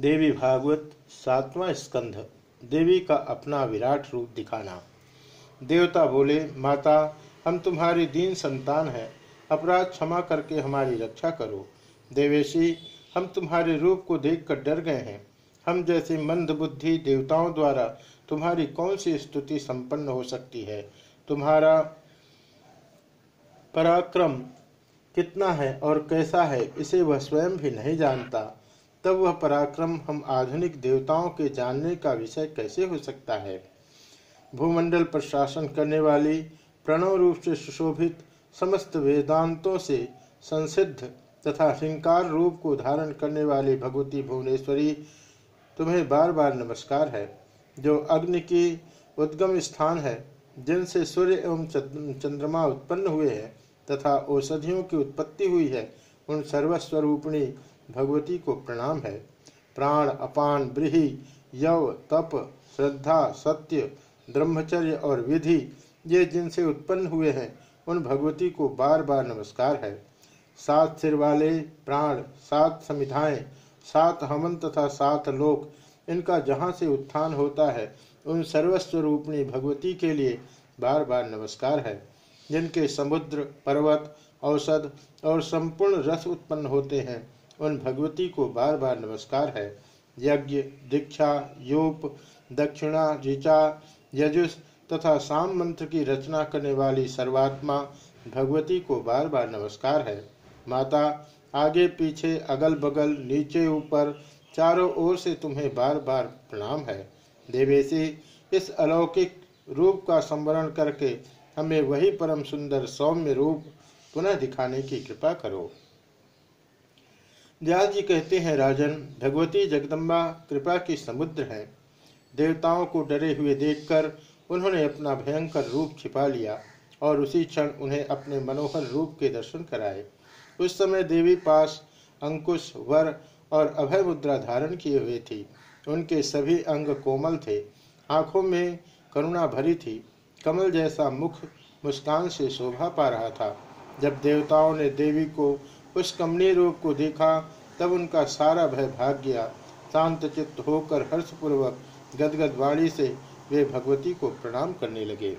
देवी भागवत सातवां स्कंध, देवी का अपना विराट रूप दिखाना। देवता बोले, माता, हम तुम्हारी दीन संतान हैं। अपराध क्षमा करके हमारी रक्षा करो। देवेशी, हम तुम्हारे रूप को देखकर डर गए हैं। हम जैसे मंद बुद्धि देवताओं द्वारा तुम्हारी कौन सी स्तुति संपन्न हो सकती है? तुम्हारा पराक्रम कितना है और कैसा है, इसे वह स्वयं भी नहीं जानता। तब वह पराक्रम हम आधुनिक देवताओं के जानने का विषय कैसे हो सकता है? भूमंडल पर शासन करने वाली, प्रणव रूप से सुशोभित, समस्त वेदांतों से संसिद्ध तथा हिंकार रूप को धारण करने वाली भगवती भुवनेश्वरी, तुम्हें बार बार नमस्कार है। जो अग्नि की उद्गम स्थान है, जिनसे सूर्य एवं चंद्रमा उत्पन्न हुए हैं तथा औषधियों की उत्पत्ति हुई है, उन सर्वस्वरूपिणी भगवती को प्रणाम है। प्राण, अपान, ब्रीही, यव, तप, श्रद्धा, सत्य, ब्रह्मचर्य और विधि, ये जिनसे उत्पन्न हुए हैं, उन भगवती को बार बार नमस्कार है। सात सिर वाले प्राण, सात समिधाएँ, सात हमन तथा सात लोक, इनका जहाँ से उत्थान होता है, उन सर्वस्वरूपणी भगवती के लिए बार बार नमस्कार है। जिनके समुद्र, पर्वत औषध और संपूर्ण रस उत्पन्न होते हैं उन भगवती को बार बार नमस्कार है। यज्ञ, दीक्षा यूप दक्षिणा, ऋचा, यजुष तथा साम मंत्र की रचना करने वाली सर्वात्मा भगवती को बार बार नमस्कार है। माता, आगे पीछे अगल बगल नीचे ऊपर, चारों ओर से तुम्हें बार बार प्रणाम है। देवेशी, इस अलौकिक रूप का संवरण करके हमें वही परम सुंदर सौम्य रूप पुनः दिखाने की कृपा करो। व्यास जी कहते हैं, राजन, भगवती जगदम्बा कृपा की समुद्र है। देवताओं को डरे हुए देखकर उन्होंने अपना भयंकर रूप छिपा लिया और उसी क्षण उन्हें अपने मनोहर रूप के दर्शन कराए। उस समय देवी पास अंकुश, वर और अभय मुद्रा धारण किए हुए थी। उनके सभी अंग कोमल थे। आँखों में करुणा भरी थी। कमल जैसा मुख मुस्कान से शोभा पा रहा था। जब देवताओं ने देवी को उस कमनीय रूप को देखा, तब उनका सारा भय भाग गया। शांत चित्त होकर हर्षपूर्वक गदगद वाणी से वे भगवती को प्रणाम करने लगे।